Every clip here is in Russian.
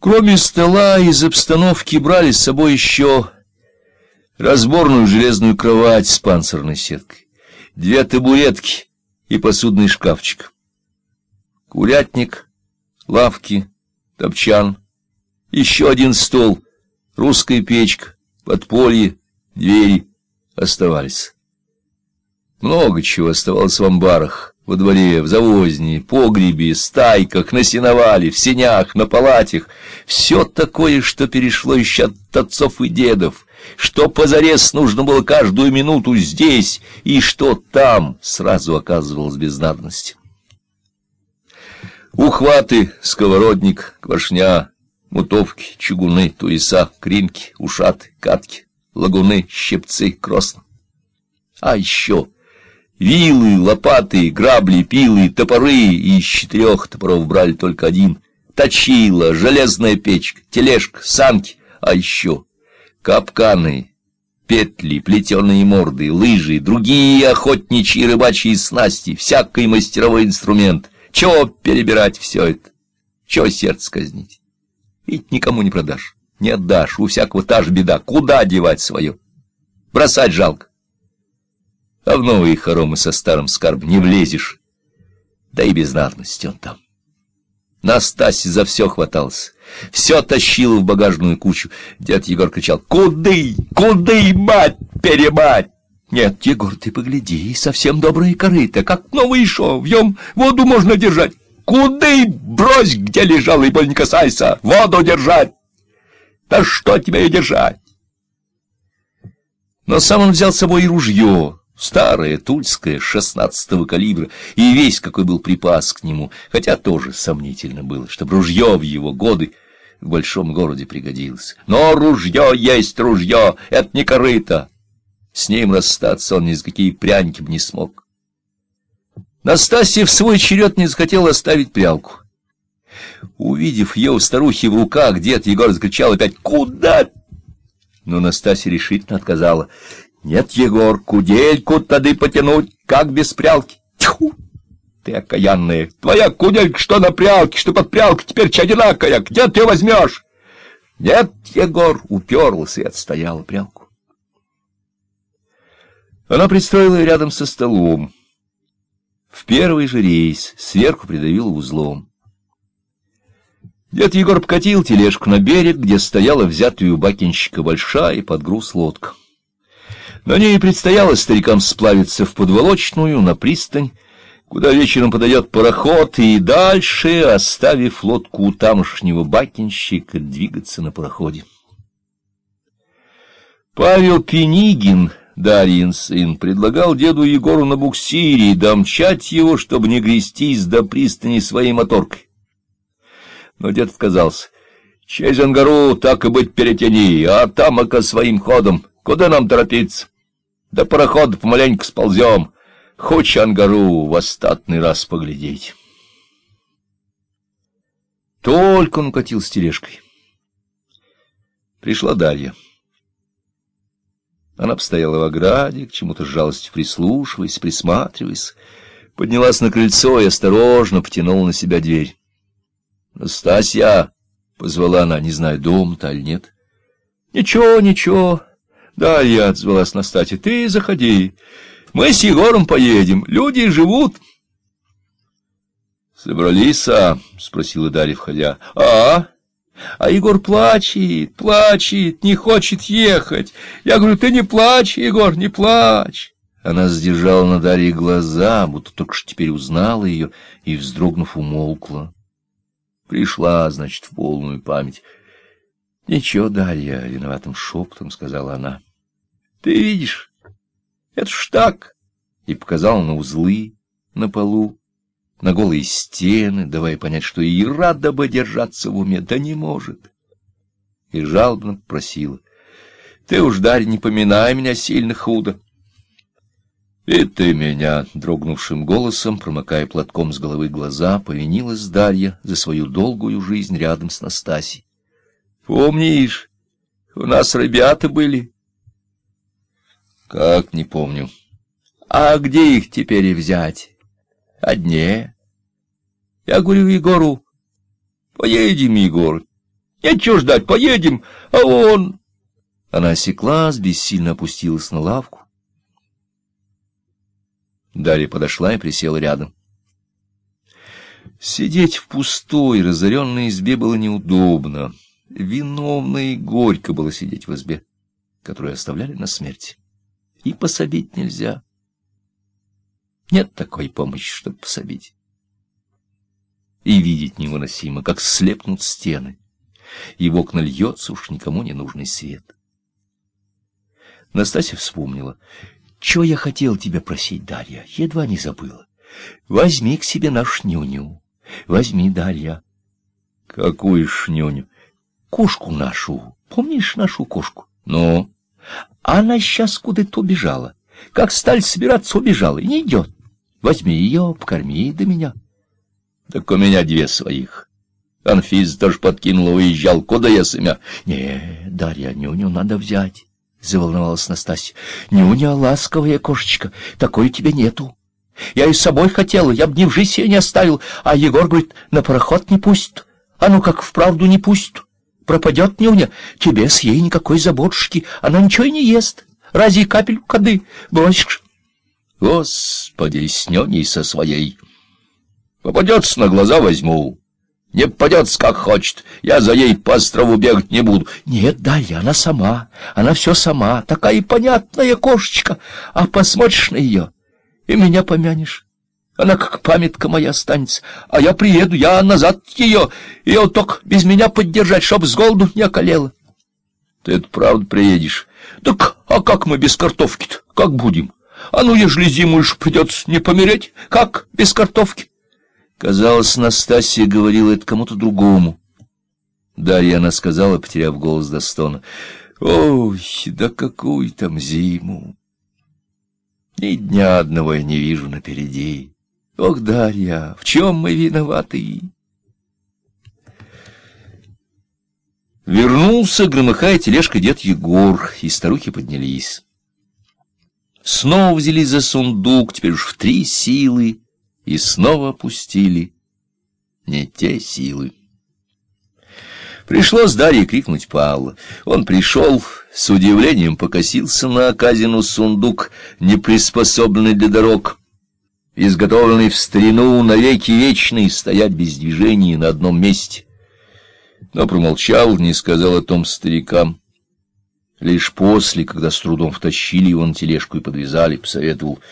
Кроме стола из обстановки брали с собой еще разборную железную кровать с панцирной сеткой, две табуретки и посудный шкафчик. Курятник, лавки, топчан, еще один стол, русская печка, подполье, двери оставались. Много чего оставалось в амбарах, во дворе, в завозне, погребе, стайках, на сеновале, в сенях, на палатях. Все такое, что перешло еще от отцов и дедов, что позарез нужно было каждую минуту здесь, и что там сразу оказывалось без надобности. Ухваты, сковородник, квашня, мутовки, чугуны, туеса, кринки, ушаты, катки, лагуны, щипцы, кросна. А еще вилы, лопаты, грабли, пилы, топоры, и из четырех топоров брали только один. Точила, железная печка, тележка, санки, а еще капканы, петли, плетеные морды, лыжи, другие охотничьи рыбачьи снасти, всякий мастеровой инструмент. Чего перебирать все это? Чего сердце казнить? Ведь никому не продашь, не отдашь, у всякого та же беда. Куда девать свое? Бросать жалко. А в новые хоромы со старым скарбом не влезешь. Да и без он там. Настасья за все хватался, все тащила в багажную кучу. Дед Егор кричал «Куды? Куды, мать, перемать!» «Нет, Егор, ты погляди, совсем добрые корыто, как новый шов, в воду можно держать. Куды? Брось, где лежал, и боль не касайся, воду держать!» «Да что тебе и держать?» Но сам он взял с собой и ружье, старое, тульское, шестнадцатого калибра, и весь какой был припас к нему, хотя тоже сомнительно было, чтобы ружье в его годы в большом городе пригодилось. Но ружье есть ружье, это не корыто. С ним расстаться он ни с какие пряники бы не смог. Настасья в свой черед не захотела оставить прялку. Увидев ее у старухи в руках, дед Егор закричал опять «Куда?» Но Настасья решительно отказала. Нет, Егор, кудельку тады потянуть, как без прялки. Тьфу! Ты окаянная. Твоя куделька что на прялке, что под прялкой, теперь одинакая. Где ты возьмешь? Нет, Егор, уперлась и отстояла прялку. Она пристроила ее рядом со столом. В первый же рейс сверху придавила узлом. Дед Егор покатил тележку на берег, где стояла взятая у бакинщика большая под груз лодка. На ней предстояло старикам сплавиться в подволочную, на пристань, куда вечером подойдет пароход, и дальше, оставив лодку у тамошнего бакинщика, двигаться на пароходе. Павел Пенигин, Дарьин сын, предлагал деду Егору на буксире домчать его, чтобы не грестись до пристани своей моторкой. Но дед отказался. Через Ангару так и быть перетяни, а там-ока своим ходом. Куда нам торопиться? До парохода помаленьку сползем. Хоть ангару в остатный раз поглядеть. Только он укатил с тележкой. Пришла Дарья. Она постояла в ограде, к чему-то с жалостью прислушиваясь, присматриваясь, поднялась на крыльцо и осторожно потянула на себя дверь. — Настасья! — позвала она, не знаю, дом-то или нет. — Ничего, ничего. Да, я отзвалась Настасья, ты заходи. Мы с Егором поедем, люди живут. Собрались, а? Спросила Дарья, входя. А? А Егор плачет, плачет, не хочет ехать. Я говорю, ты не плачь, Егор, не плачь. Она сдержала на Дарье глаза, будто только что теперь узнала ее, и, вздрогнув, умолкла. Пришла, значит, в полную память. — Ничего, Дарья, — виноватым шепотом сказала она. Ты видишь, это ж так. И показал на узлы на полу, на голые стены, давая понять, что и рада бы держаться в уме, да не может. И жалобно просила. Ты уж, Дарья, не поминай меня сильно худо. И ты меня, дрогнувшим голосом, промокая платком с головы глаза, повинилась Дарья за свою долгую жизнь рядом с Настасьей. Помнишь, у нас ребята были, как не помню. А где их теперь и взять? Одне. Я говорю Егору, поедем, Егор. Нечего ждать, поедем, а он... Она осеклась, бессильно опустилась на лавку. Дарья подошла и присела рядом. Сидеть в пустой, разоренной избе было неудобно. Виновно и горько было сидеть в избе, которую оставляли на смерть. И пособить нельзя. Нет такой помощи, чтобы пособить. И видеть невыносимо, как слепнут стены, и в окна льется уж никому не нужный свет. Настасья вспомнила. «Чего я хотел тебя просить, Дарья? Едва не забыла. Возьми к себе нашу нюню. Возьми, Дарья». «Какую шнюню?» «Кошку нашу. Помнишь нашу кошку?» «Ну?» «Она сейчас куда-то убежала. Как сталь собираться, убежала. И не идет. Возьми ее, покорми до меня». «Так у меня две своих». Анфис тоже подкинула, уезжал. Куда я сымя? Не, Дарья, нюню надо взять. — заволновалась Настасья. — Нюня, ласковая кошечка, такой тебе нету. Я и с собой хотела, я б ни в жизнь ее не оставил, а Егор говорит, на пароход не пустит. А ну как вправду не пустит. Пропадет Нюня, тебе с ей никакой заботушки, она ничего и не ест. Разве капель коды бросишь? Господи, с нюней со своей. Попадется на глаза возьму. Не попадется, как хочет. Я за ей по острову бегать не буду. Нет, Дарья, она сама. Она все сама. Такая понятная кошечка. А посмотришь на ее, и меня помянешь. Она как памятка моя останется. А я приеду, я назад ее. Ее только без меня поддержать, чтоб с голоду не околела. Ты это правда приедешь? Так, а как мы без картошки-то? Как будем? А ну, ежели зиму уж придется не помереть, как без картошки? Казалось, Настасья говорила это кому-то другому. Дарья она сказала, потеряв голос до стона. «Ой, да какую там зиму! Ни дня одного я не вижу напереди. Ох, Дарья, в чем мы виноваты?» Вернулся, громыхая тележка, дед Егор, и старухи поднялись. Снова взялись за сундук, теперь уж в три силы, и снова опустили не те силы. Пришлось Дарье крикнуть Павла. Он пришел, с удивлением покосился на оказину сундук, не приспособленный для дорог, изготовленный в старину навеки вечный, стоять без движения на одном месте. Но промолчал, не сказал о том старикам. Лишь после, когда с трудом втащили его на тележку и подвязали, посоветовал —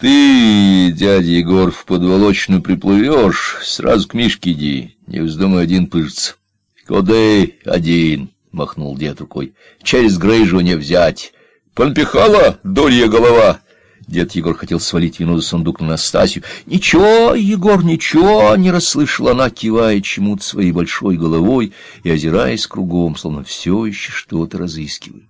ты, дядя Егор, в подволочную приплывешь, сразу к Мишке иди, не вздумай один пыжиться. — Куда один? — махнул дед рукой. — Через грыжу не взять. — Понпихала, дурья голова! Дед Егор хотел свалить вину за сундук на Настасью. — Ничего, Егор, ничего, — не расслышала она, кивая чему-то своей большой головой и озираясь кругом, словно все еще что-то разыскивая.